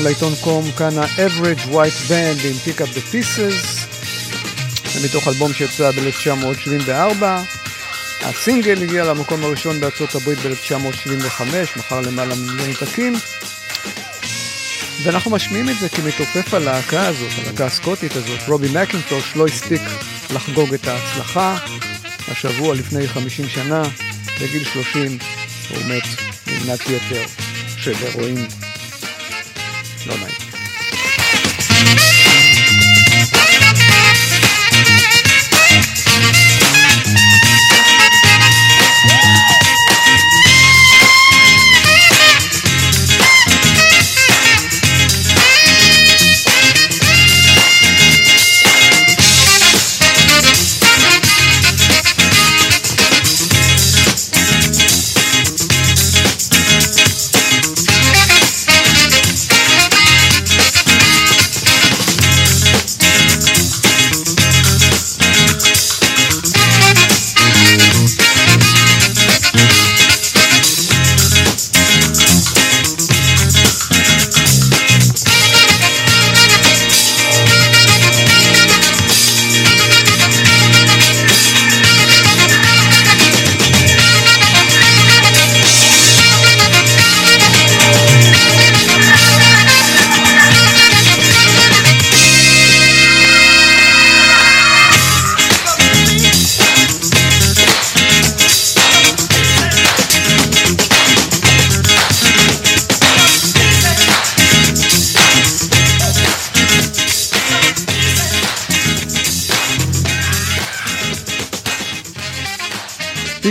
כאן לעיתון קום, כאן ה-Average White Band עם Pick Up the Pieces, זה מתוך אלבום שיצא ב-1974, הסינגל הגיע למקום הראשון בארצות הברית ב-1975, מכר למעלה ממיליון עותקים, ואנחנו משמיעים את זה כי מתופף הלהקה הזאת, הלהקה הסקוטית הזאת, רובי מקינטוש, לא הספיק לחגוג את ההצלחה, השבוע לפני 50 שנה, בגיל 30, הוא מת ממנת יתר. של אירועים לא נעים.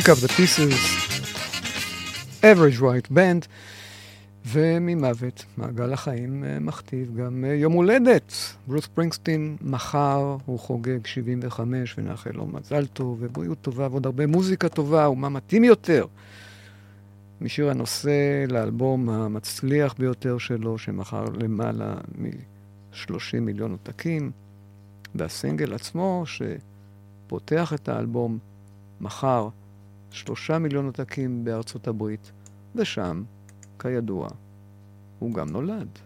Pick up the pieces. Average Right Band, וממוות, מעגל החיים אה, מכתיב גם אה, יום הולדת. ברוס פרינגסטין מחר, הוא חוגג 75, ונאחל לו מזל טוב ובריאות טובה ועוד הרבה מוזיקה טובה, ומה מתאים יותר משיר הנושא לאלבום המצליח ביותר שלו, שמכר למעלה מ-30 מיליון עותקים, והסינגל עצמו, שפותח את האלבום, מכר שלושה מיליון עותקים בארצות הברית, ושם, כידוע, הוא גם נולד.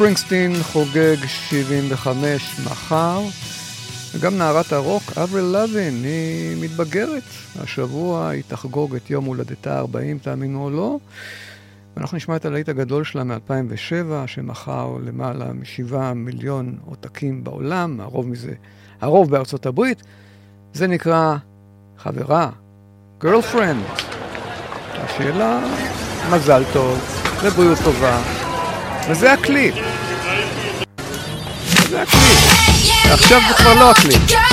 ברוס פרינגסטין חוגג 75 מחר, וגם נערת הרוק, אברי לוין, היא מתבגרת. השבוע היא תחגוג את יום הולדתה 40, תאמינו או לא. ואנחנו נשמע את הלהיט הגדול שלה מ-2007, שמכר למעלה משבעה מיליון עותקים בעולם, הרוב מזה, הרוב בארצות הברית. זה נקרא חברה, girlfriend. השאלה, מזל טוב, ובריאות טובה, וזה הקליפ. זה הקליפ. עכשיו זה כבר לא הקליפ.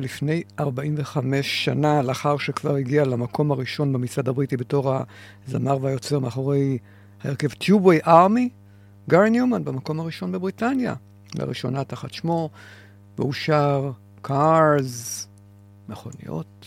לפני 45 שנה, לאחר שכבר הגיע למקום הראשון במצעד הבריטי בתור הזמר והיוצר מאחורי ההרכב טיובוי ארמי, גארי ניומן במקום הראשון בבריטניה, לראשונה תחת שמו, והוא שר קארס, מכוניות.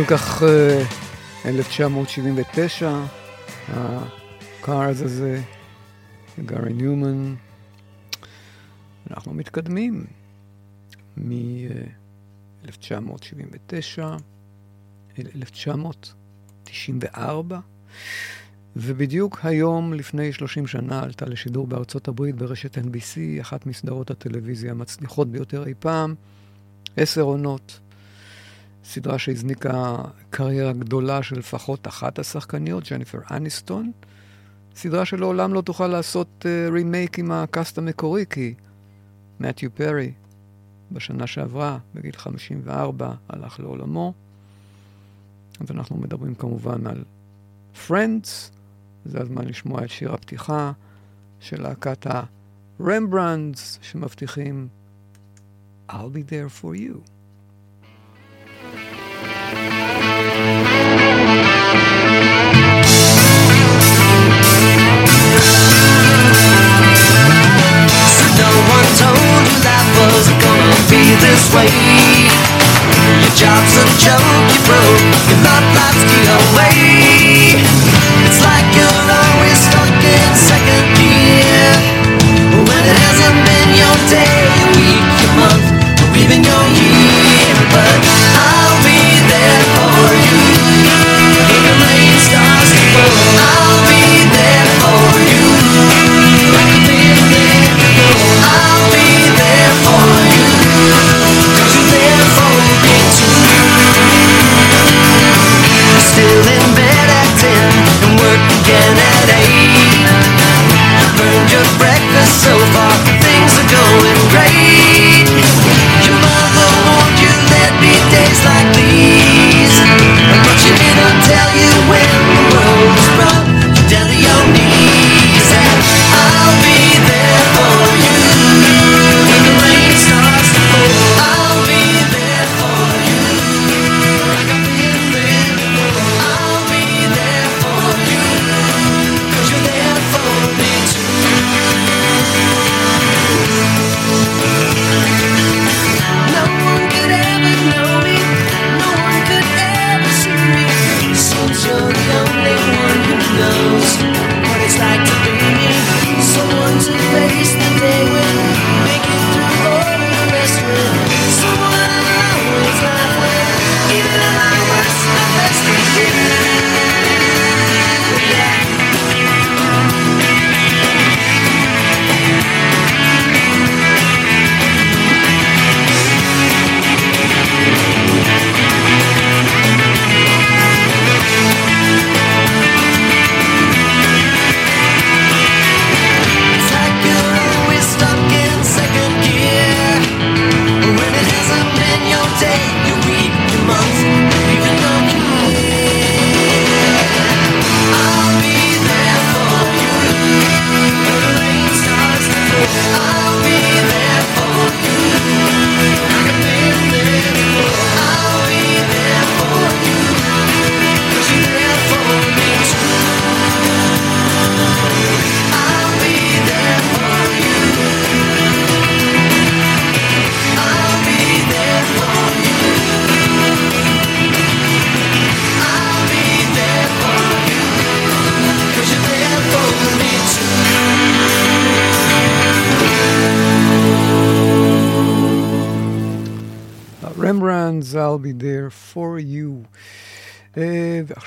כל כך 1979, הקארז הזה, גארי ניומן. אנחנו מתקדמים מ-1979 אל 1994, ובדיוק היום, לפני 30 שנה, עלתה לשידור בארצות הברית ברשת NBC, אחת מסדרות הטלוויזיה המצליחות ביותר אי פעם, עשר עונות. סדרה שהזניקה קריירה גדולה של לפחות אחת השחקניות, ג'ניפר אניסטון. סדרה שלעולם לא תוכל לעשות רימייק uh, עם הקאסט המקורי, כי מתיו פרי בשנה שעברה, בגיל 54, הלך לעולמו. אז אנחנו מדברים כמובן על Friends, זה הזמן לשמוע את שיר הפתיחה של להקת הרמברנדס, שמבטיחים I'll be there for you. This way. Your job's a joke, you broke, your love life's the away. It's like you're always stuck in second gear. When it hasn't been your day,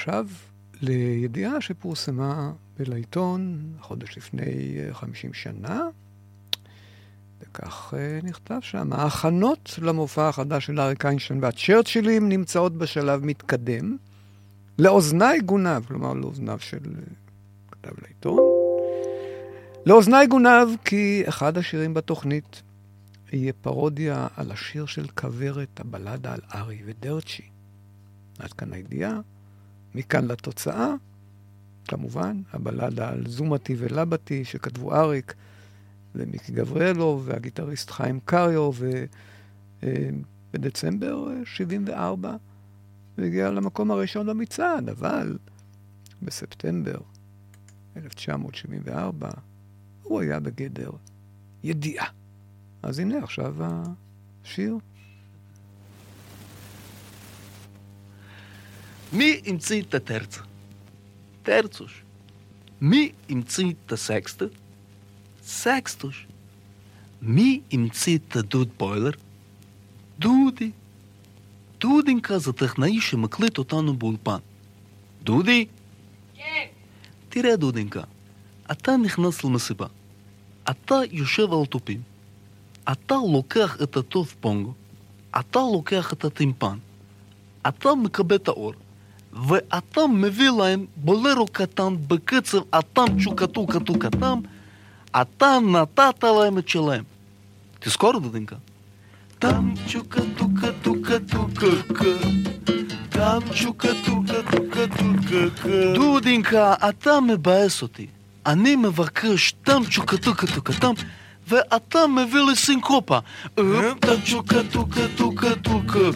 ועכשיו לידיעה שפורסמה בלעיתון חודש לפני uh, 50 שנה, וכך uh, נכתב שם, ההכנות למופע החדש של אריק איינשטיין והצ'רצ'ילים נמצאות בשלב מתקדם. לאוזניי גונב, כלומר לאוזניו של uh, כתב לעיתון, לאוזניי גונב כי אחד השירים בתוכנית יהיה פרודיה על השיר של כוורת, הבלדה על ארי ודרצ'י. עד כאן הידיעה, מכאן לתוצאה, כמובן, הבלדה על זומתי ולבתי שכתבו אריק ומיקי גבריאלוב והגיטריסט חיים קריו, ובדצמבר 74 הוא הגיע למקום הראשון במצעד, אבל בספטמבר 1974 הוא היה בגדר ידיעה. אז הנה עכשיו השיר. מי המציא את הטרצה? טרצוש. מי המציא את הסקסטה? סקסטוש. מי המציא את הדוד בוילר? דודי. דודינקה זה טכנאי שמקליט אותנו באולפן. דודי? כן. תראה, דודינקה, אתה נכנס למסיבה. אתה יושב על תופים. אתה לוקח את הטוב פונגו. אתה לוקח את הטימפן. אתה מקבל את האור. Ve atam me villain bolero katan bëkëcëv atam çukatu katu katam atan na tatalajme çelajm. Ти скоро, Дадинка? Там чука тука тука тука. Там чука тука тука тука. Дудинка, а там е баесоти. А не ме въркаш. Там чука тука тука там. Ве, а там ме вили синкопа. Там чука тука тука тука.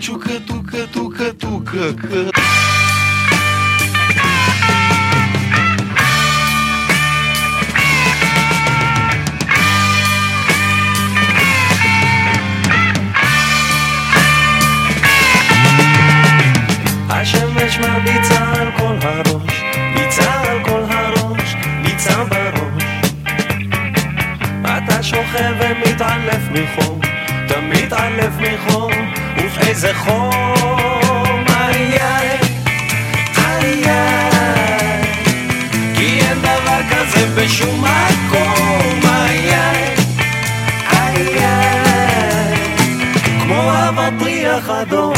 чука-тука-тука-тука. השמש מרביצה על כל הראש, ביצה על כל הראש, ביצה בראש. אתה שוכב ומתעלף מחור, אתה מתעלף מחור, ובאיזה חום, איי איי, איי איי, כי אין דבר כזה בשום מקום, איי איי, איי איי, כמו אבטיח אדום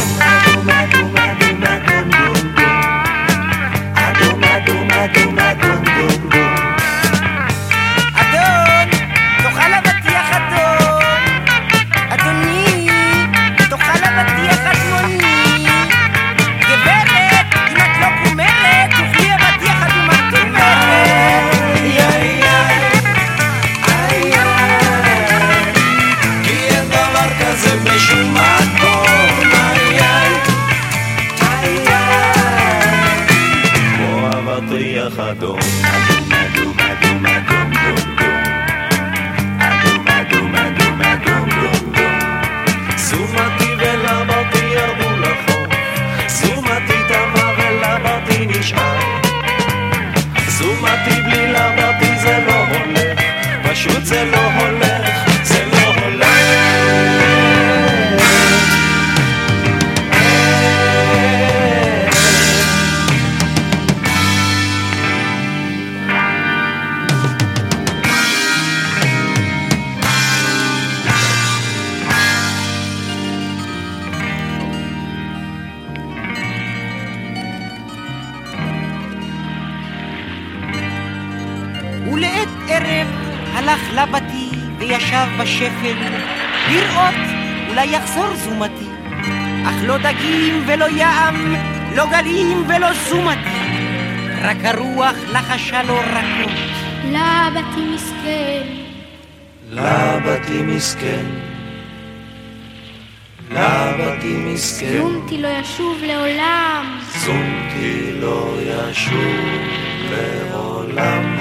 מסכן, זומתי לא ישוב לעולם. זומתי לא ישוב לעולם.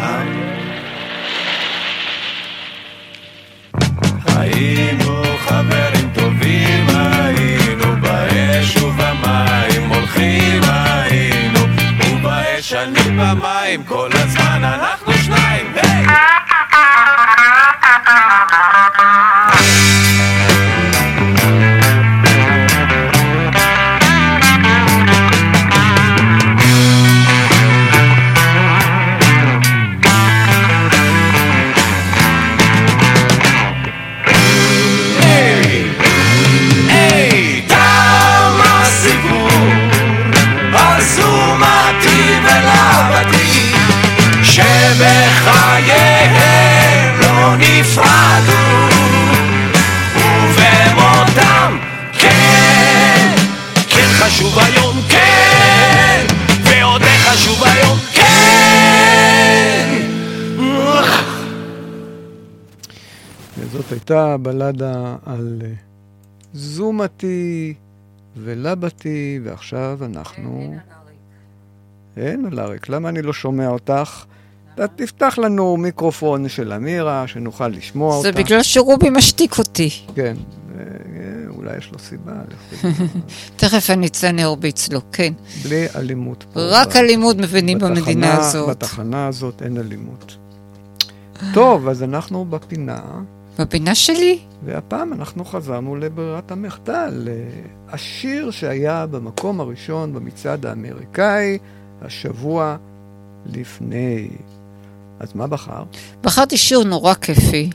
היינו חברים טובים, היינו באש ובמים הולכים היינו, ובאש אני במים, כל הזמן וזאת הייתה בלדה על אה, זומתי ולבתי, ועכשיו אנחנו... אין על אריק, למה אני לא שומע אותך? אתה תפתח לנו מיקרופון של אמירה, שנוכל לשמוע זה אותה. בגלל שרובי משתיק אותי. כן. אה, אולי יש לו סיבה. תכף אני אציין הרביץ לו, כן. בלי אלימות. רק אלימות מבינים במדינה הזאת. בתחנה הזאת אין אלימות. טוב, אז אנחנו בפינה, בפינה שלי? והפעם אנחנו חזרנו לברירת המחדל. השיר שהיה במקום הראשון במצעד האמריקאי השבוע לפני. אז מה בחר? בחרתי שיר נורא כיפי.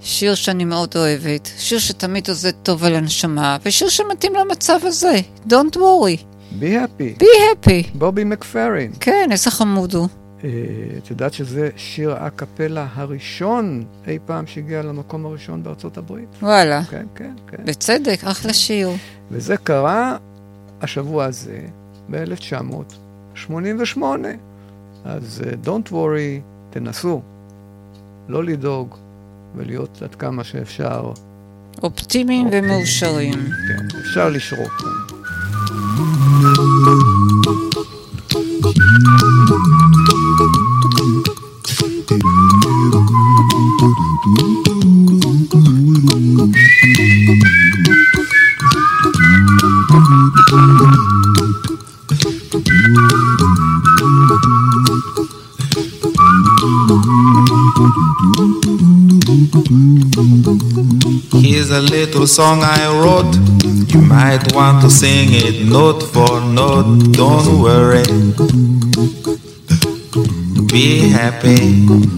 שיר שאני מאוד אוהבת. שיר שתמיד עושה טוב על הנשמה, ושיר שמתאים למצב הזה. Don't worry. Be happy. be happy. בובי מקפרין. כן, איזה חמוד הוא. אה, את יודעת שזה שיר הקפלה הראשון אי פעם שהגיע למקום הראשון בארצות הברית? וואלה. כן, כן, כן. בצדק, אחלה שיר. וזה קרה השבוע הזה, ב-1988. אז uh, Don't worry, תנסו לא לדאוג ולהיות עד כמה שאפשר, אופטימיים ומאושרים. כן, אפשר לשרוק. Here's a little song I wrote. You might want to sing it note for note. Don't worry. Be happy.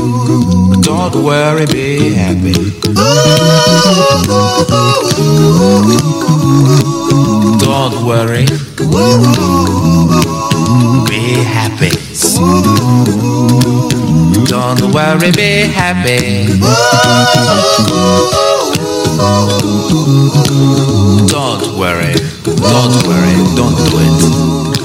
Don't worry, be happy. Don't worry. Be happy. Don't worry, be happy. Don't worry. Don't worry. Don't do it.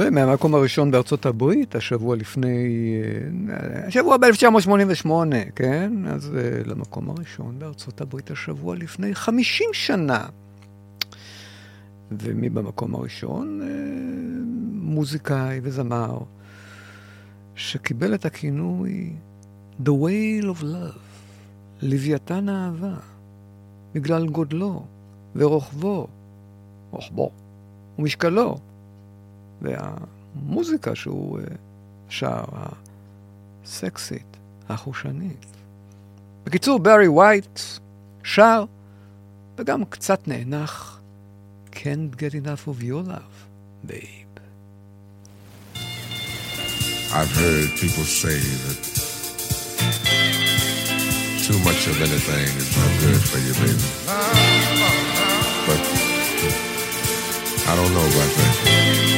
ומהמקום הראשון בארצות הברית, השבוע לפני, השבוע ב-1988, כן? אז אה, למקום הראשון בארצות הברית השבוע לפני 50 שנה. ומי במקום הראשון? אה, מוזיקאי וזמר שקיבל את הכינוי The Whale of Love, לוויתן האהבה, בגלל גודלו ורוחבו, רוחבו ומשקלו, והמוזיקה שהוא אה, שר, הסקסית, החושנית. בקיצור, ברי וייט שר וגם קצת נאנח Can't get enough of your love, babe. I've heard people say that too much of anything is not good for you, baby. But I don't know about that.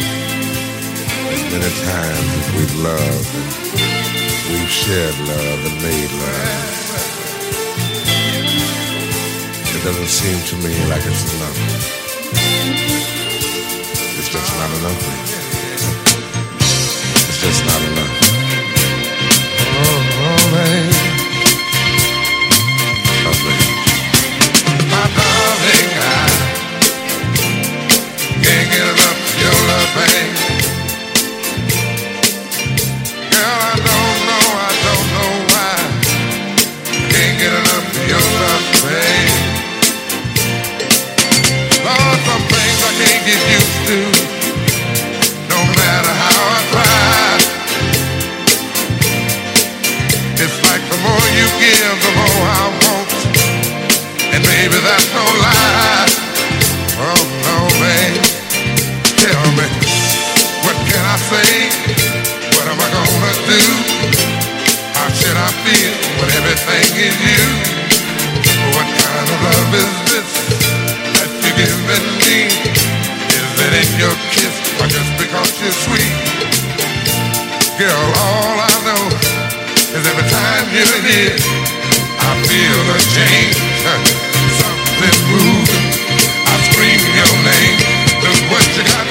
Many times that we've loved and we've shared love and made love. It doesn't seem to me like it's enough. It's just not enough. It's just not enough. Oh, oh man. Man. My darling, I do? How should I feel when everything is you? What kind of love is this that you're giving me? Is it in your kiss or just because you're sweet? Girl, all I know is every time you're here, I feel a change. Something moving. I scream your name. Look what you got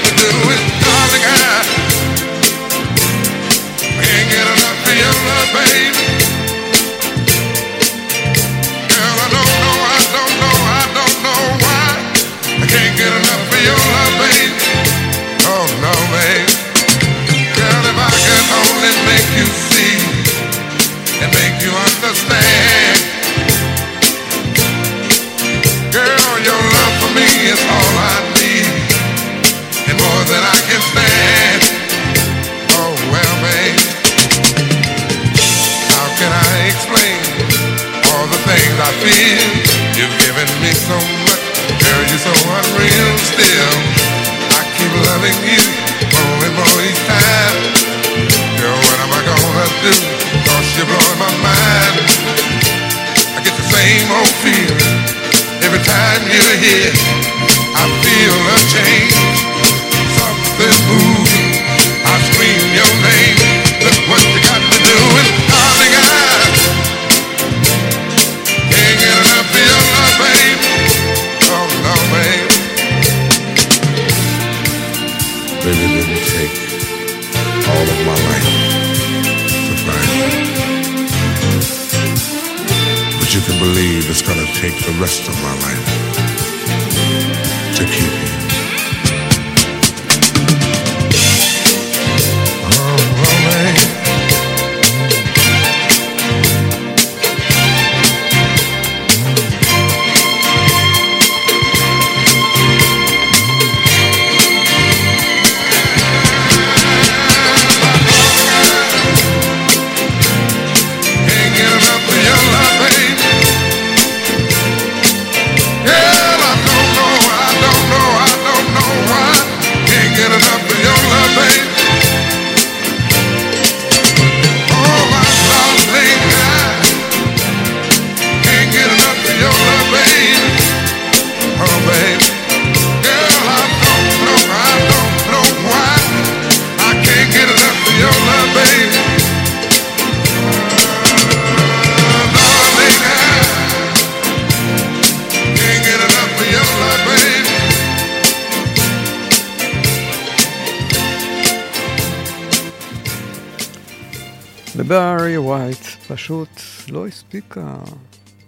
פשוט לא הספיקה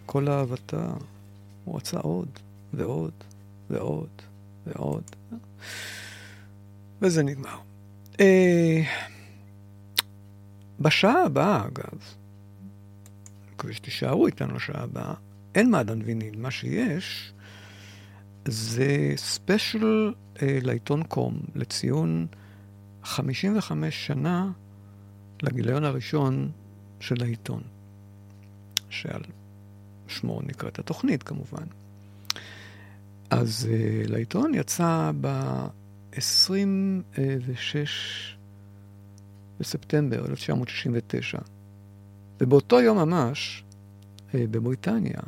כל אהבתה. הוא רצה עוד ועוד ועוד ועוד. וזה נגמר. אה, בשעה הבאה, אגב, מקווה שתישארו איתנו לשעה הבאה, אין מעדן ויניל. מה שיש זה ספיישל אה, לעיתון קום לציון 55 שנה לגיליון הראשון של העיתון, שעל שמו נקראת התוכנית כמובן. אז uh, לעיתון יצא ב-26 בספטמבר 1969, ובאותו יום ממש, uh, בבריטניה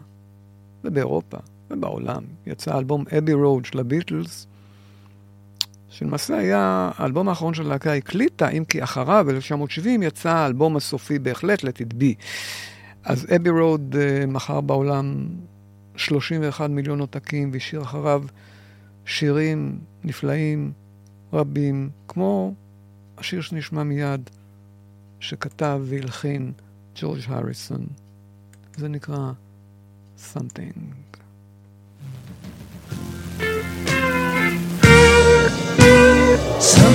ובאירופה ובעולם, יצא אלבום אבי רוד של הביטלס, שלמעשה היה האלבום האחרון של הלהקה הקליטה, אם כי אחריו, ב-1970, יצא האלבום הסופי בהחלט, Let It. אז אבי רוד uh, מכר בעולם 31 מיליון עותקים והשאיר אחריו שירים נפלאים רבים, כמו השיר שנשמע מיד, שכתב והלחין ג'ורג' הריסון. זה נקרא Something. Some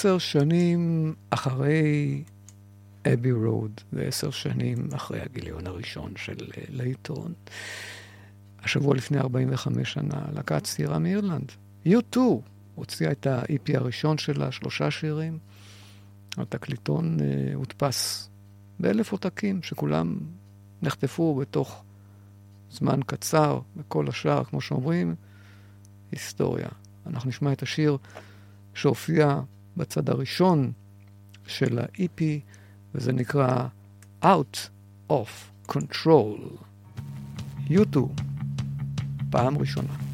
עשר שנים אחרי אבי רוד, ועשר שנים אחרי הגיליון הראשון של אה, לעיתון, השבוע לפני 45 שנה, להקה צעירה מאירלנד, U2, הוציאה את ה-EP הראשון שלה, שלושה שירים. התקליטון אה, הודפס באלף עותקים, שכולם נחטפו בתוך זמן קצר, וכל השאר, כמו שאומרים, היסטוריה. אנחנו נשמע את השיר שהופיע בצד הראשון של ה-EP, וזה נקרא Out of Control. U2, פעם ראשונה.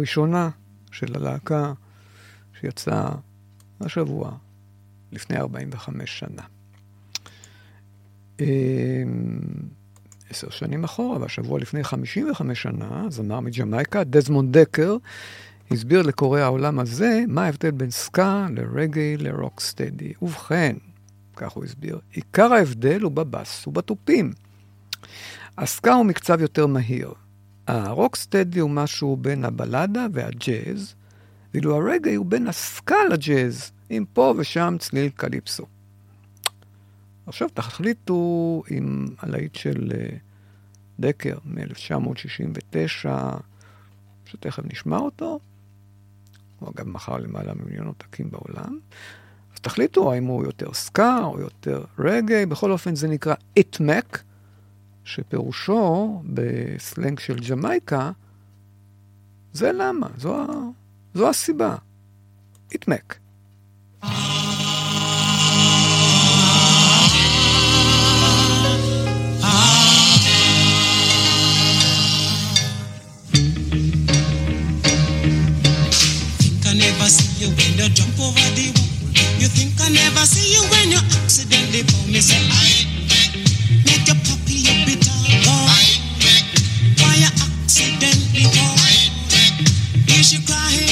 הראשונה של הלהקה שיצאה השבוע, לפני 45 שנה. אמ, עשר שנים אחורה, והשבוע לפני 55 שנה, זמר מג'מייקה, דזמונד דקר, הסביר לקוראי העולם הזה מה ההבדל בין סקה לרגעי לרוקסטדי. ובכן, כך הוא הסביר, עיקר ההבדל הוא בבאס ובתופים. הסקה הוא מקצב יותר מהיר. הרוקסטדי הוא משהו בין הבלדה והג'אז, ואילו הרגעי הוא בין הסקה לג'אז, עם פה ושם צליל קליפסו. עכשיו תחליטו עם הלהיט של אה, דקר מ-1969, שתכף נשמע אותו, הוא אגב מכר למעלה ממיליון עותקים בעולם, אז תחליטו האם הוא יותר סקה או יותר רגעי, בכל אופן זה נקרא איטמק, שפירושו בסלנג של ג'מייקה, זה למה, זו, זו הסיבה. never see you think I never see you when you accidentally fall. Me say I accidentally born. You should cry.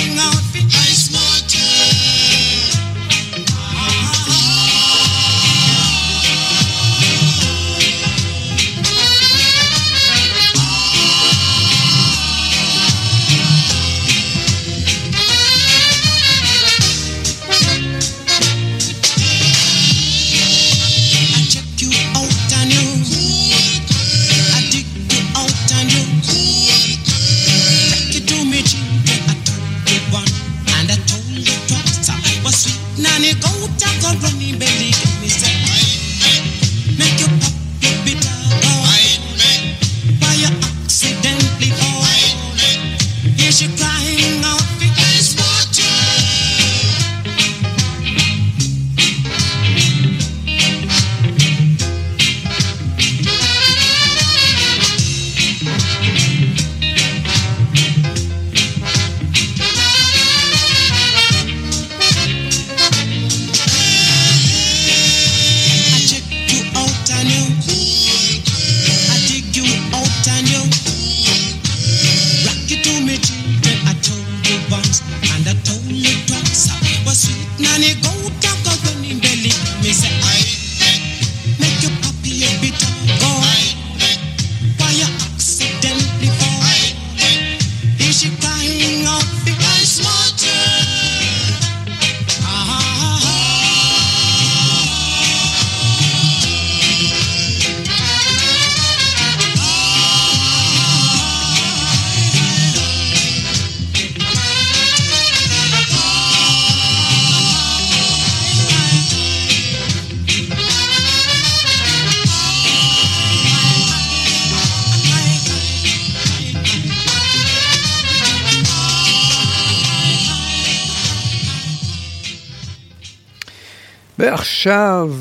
ועכשיו,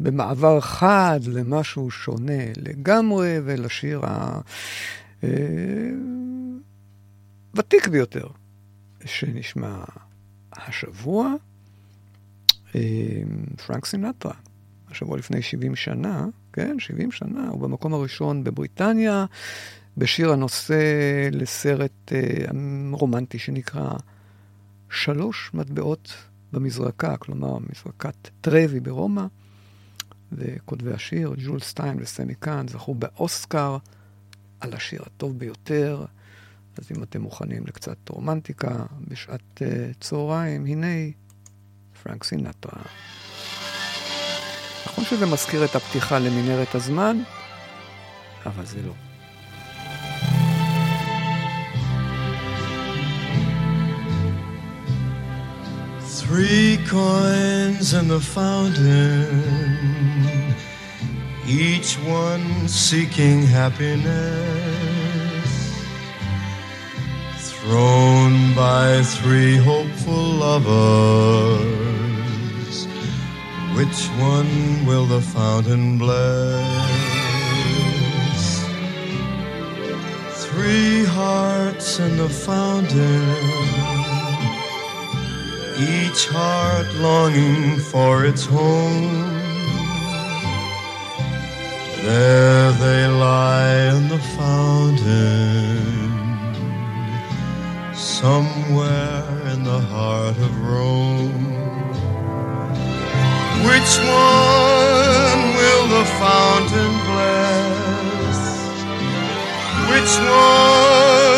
במעבר חד למשהו שונה לגמרי, ולשיר הוותיק ביותר שנשמע השבוע, אה, פרנק סינטרה. השבוע לפני 70 שנה, כן, 70 שנה, הוא במקום הראשון בבריטניה, בשיר הנושא לסרט אה, רומנטי שנקרא שלוש מטבעות במזרקה, כלומר מזרקת טרבי ברומא, וכותבי השיר, ג'ול סטיין וסמי קאן, זכו באוסקר על השיר הטוב ביותר. אז אם אתם מוכנים לקצת רומנטיקה בשעת uh, צהריים, הנה פרנק סינטרה. נכון שזה מזכיר את הפתיחה למנהרת הזמן, אבל זה לא. Three coins in the fountain, each one seeking happiness. Thrown by three hopeful lovers Which one will the fountain bless? Three hearts in the fountain, each heart longing for its home. There they lie in the fountain, somewhere in the heart of Rome. Which one will the fountain bless? Which one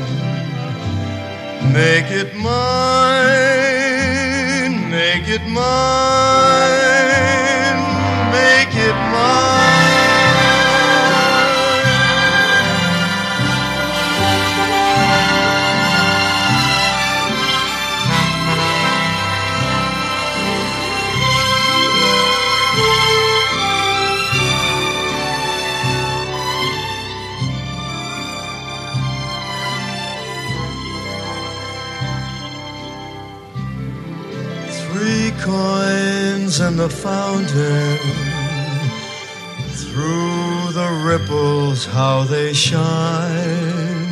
Make it mine, make it mine, make it mine. How they shine.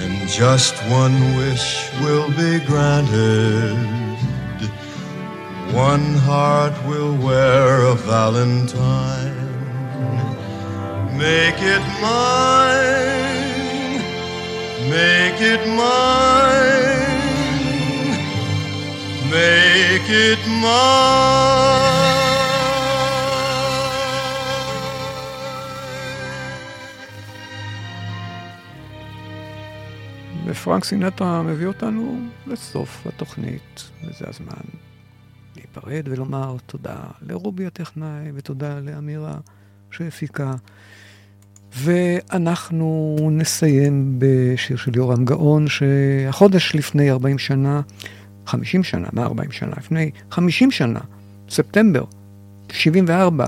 And just one wish will be granted. One heart will wear a valentine. Make it mine, make it mine. Make it ופרנק סינטרה מביא אותנו לסוף התוכנית, וזה הזמן להיפרד ולומר תודה לרובי הטכנאי ותודה לאמירה שהפיקה. ואנחנו נסיים בשיר של יורם גאון, שהחודש לפני 40 שנה, 50 שנה, מה 40 שנה? לפני 50 שנה, ספטמבר 74,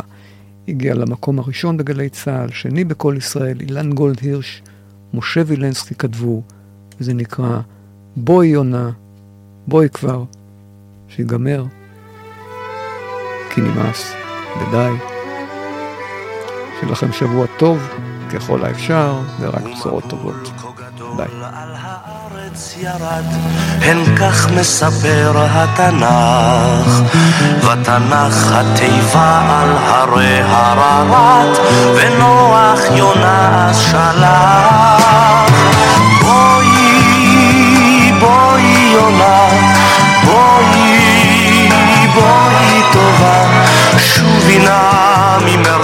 הגיע למקום הראשון בגלי צה"ל, שני בכל ישראל, אילן גולד הירש, משה וילנסקי כתבו, וזה נקרא בואי יונה, בואי כבר, שיגמר, כי נמאס, ודי. שיהיה לכם שבוע טוב ככל האפשר, ורק בשורות טובות. ביי. מספר התנ"ך. בתנ"ך התיבה על ונוח יונה. יונה, בואי, בואי טובה, שובי נא ממרחקים.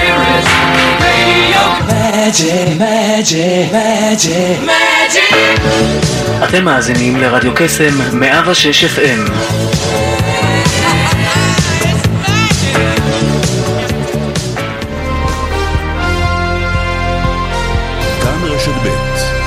אתם מאזינים לרדיו קסם 106 FM